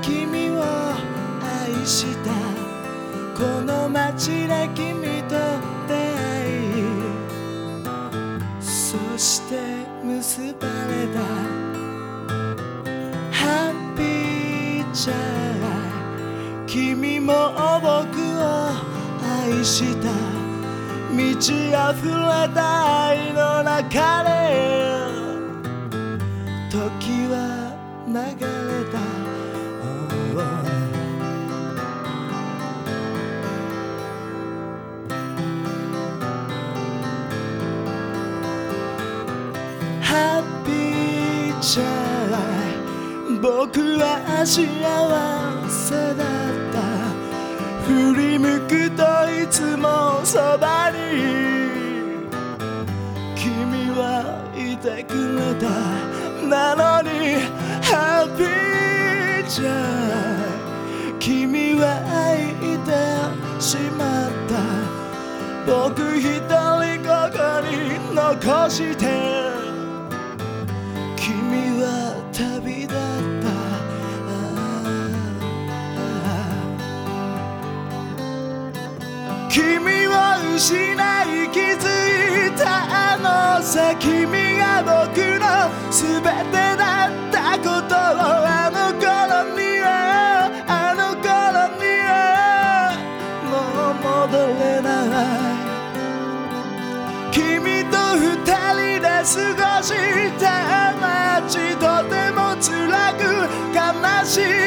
君を愛した。この街で君と出会い。そして結ばれた。ハッピーチャイ君も僕を愛した。満ち溢れた愛の中で。時は流れ僕は幸せだった。振り向くといつもそばに。君はいてくれた。なのにハッピーじゃ君は愛てしまった。僕一失い気づいたあのさ君が僕の全てだったことをあの頃にはあの頃にはもう戻れない君と二人で過ごした街とても辛く悲しい